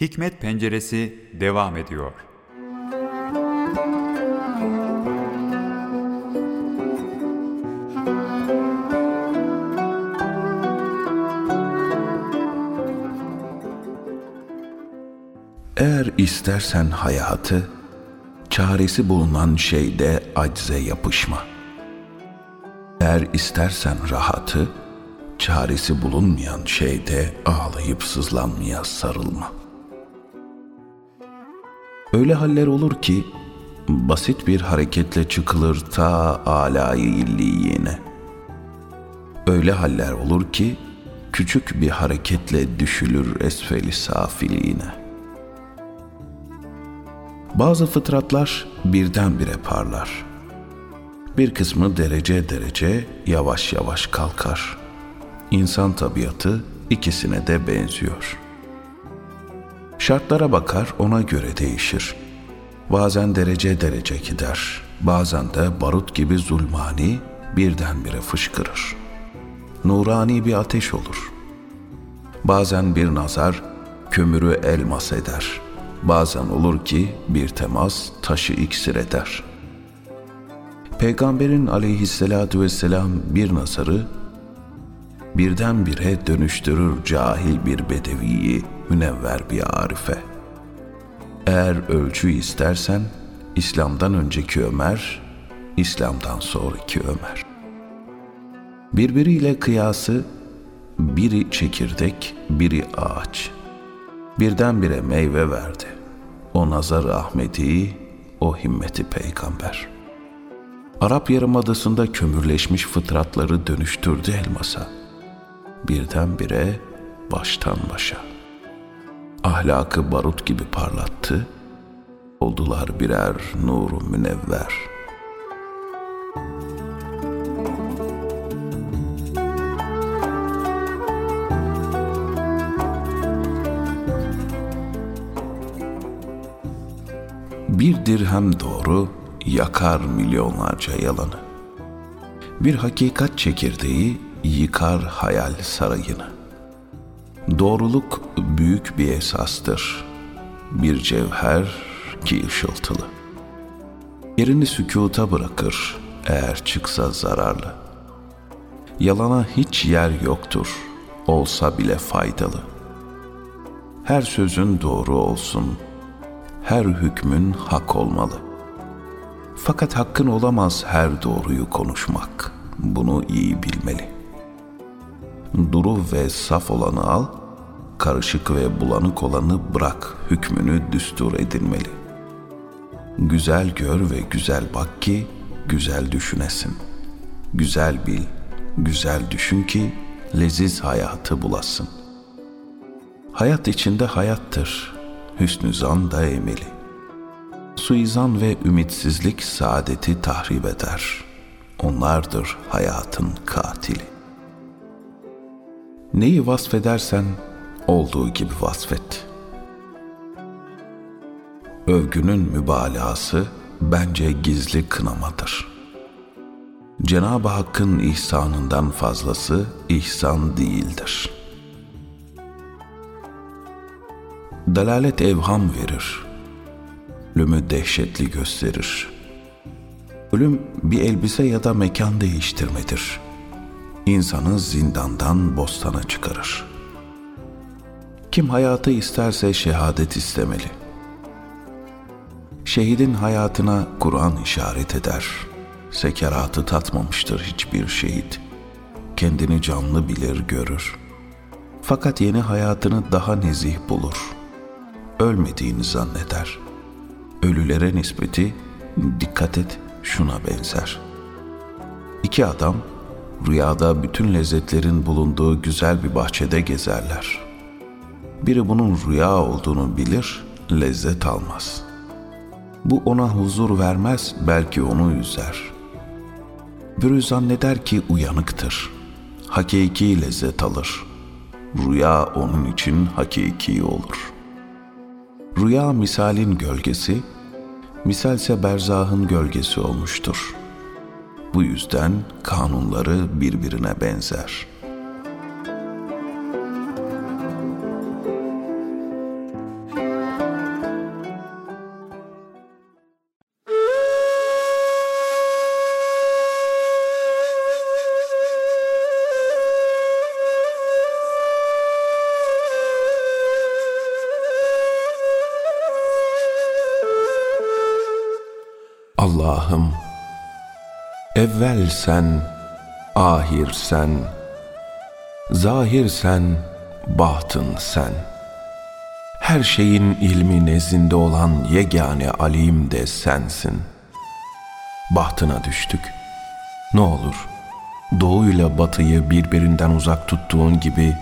Hikmet Penceresi devam ediyor. Eğer istersen hayatı, çaresi bulunan şeyde acze yapışma. Eğer istersen rahatı, çaresi bulunmayan şeyde ağlayıp sızlanmaya sarılma. Öyle haller olur ki, basit bir hareketle çıkılır ta alayı illiyine. Öyle haller olur ki, küçük bir hareketle düşülür esfeli safiliğine.'' Bazı fıtratlar birdenbire parlar. Bir kısmı derece derece yavaş yavaş kalkar. İnsan tabiatı ikisine de benziyor. Şartlara bakar ona göre değişir. Bazen derece derece gider. Bazen de barut gibi zulmani birdenbire fışkırır. Nurani bir ateş olur. Bazen bir nazar kömürü elmas eder.'' Bazen olur ki bir temas taşı iksir eder. Peygamberin aleyhissalatu vesselam bir nazarı birdenbire dönüştürür cahil bir bedeviyi münevver bir arife. Eğer ölçü istersen İslam'dan önceki Ömer, İslam'dan sonraki Ömer. Birbiriyle kıyası biri çekirdek, biri ağaç.'' birdenbire meyve verdi. O nazar Ahmeti, o himmeti peygamber. Arap Yarımadası'nda kömürleşmiş fıtratları dönüştürdü elmasa. Birdenbire baştan başa. Ahlakı barut gibi parlattı, oldular birer nuru münevver.'' Bir dirhem doğru yakar milyonlarca yalanı. Bir hakikat çekirdeği yıkar hayal sarayını. Doğruluk büyük bir esastır. Bir cevher ki ışıltılı. Yerini sükuta bırakır eğer çıksa zararlı. Yalana hiç yer yoktur, olsa bile faydalı. Her sözün doğru olsun.'' her hükmün hak olmalı. Fakat hakkın olamaz her doğruyu konuşmak. Bunu iyi bilmeli. Duru ve saf olanı al, karışık ve bulanık olanı bırak hükmünü düstur edinmeli. Güzel gör ve güzel bak ki güzel düşünesin. Güzel bil, güzel düşün ki leziz hayatı bulasın. Hayat içinde hayattır hüsnü zan da emeli. Suizan ve ümitsizlik saadeti tahrip eder. Onlardır hayatın katili. Neyi vasfedersen olduğu gibi vasfet. Övgünün mübalağası bence gizli kınamadır. Cenab-ı Hakk'ın ihsanından fazlası ihsan değildir.'' Dalalet evham verir. Ölümü dehşetli gösterir. Ölüm bir elbise ya da mekan değiştirmedir. İnsanı zindandan bostana çıkarır. Kim hayatı isterse şehadet istemeli. Şehidin hayatına Kur'an işaret eder. Sekeratı tatmamıştır hiçbir şehit. Kendini canlı bilir görür. Fakat yeni hayatını daha nezih bulur.'' ölmediğini zanneder. Ölülere nispeti dikkat et şuna benzer. İki adam rüyada bütün lezzetlerin bulunduğu güzel bir bahçede gezerler. Biri bunun rüya olduğunu bilir, lezzet almaz. Bu ona huzur vermez, belki onu üzer. Biri zanneder ki uyanıktır. Hakiki lezzet alır. Rüya onun için hakiki olur.'' Rüya misalin gölgesi, misalse berzahın gölgesi olmuştur. Bu yüzden kanunları birbirine benzer. Allah'ım evvel sen, ahir sen, zahir sen, batın sen. Her şeyin ilmi nezdinde olan yegane alim de sensin. Bahtına düştük. Ne olur, doğuyla batıyı birbirinden uzak tuttuğun gibi,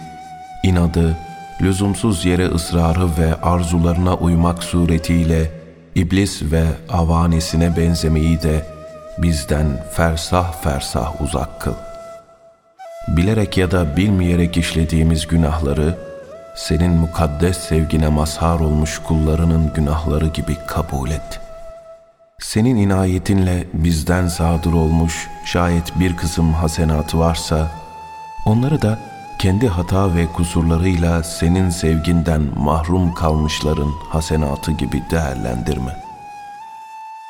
inadı, lüzumsuz yere ısrarı ve arzularına uymak suretiyle iblis ve avanesine benzemeyi de bizden fersah fersah uzak kıl. Bilerek ya da bilmeyerek işlediğimiz günahları, senin mukaddes sevgine mazhar olmuş kullarının günahları gibi kabul et. Senin inayetinle bizden sadır olmuş şayet bir kısım hasenatı varsa, onları da kendi hata ve kusurlarıyla senin sevginden mahrum kalmışların hasenatı gibi değerlendirme.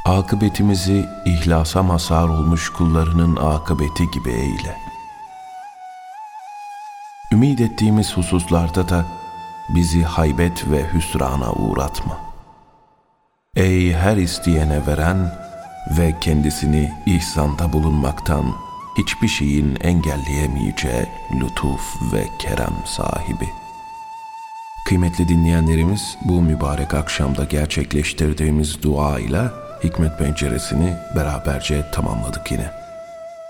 Akıbetimizi ihlasa mazhar olmuş kullarının akıbeti gibi eyle. Ümid ettiğimiz hususlarda da bizi haybet ve hüsrana uğratma. Ey her isteyene veren ve kendisini ihsanda bulunmaktan hiçbir şeyin engelleyemeyeceği lütuf ve kerem sahibi. Kıymetli dinleyenlerimiz bu mübarek akşamda gerçekleştirdiğimiz dua ile Hikmet Penceresini beraberce tamamladık yine.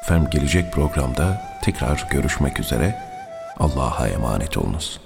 Efendim gelecek programda tekrar görüşmek üzere. Allah'a emanet olunuz.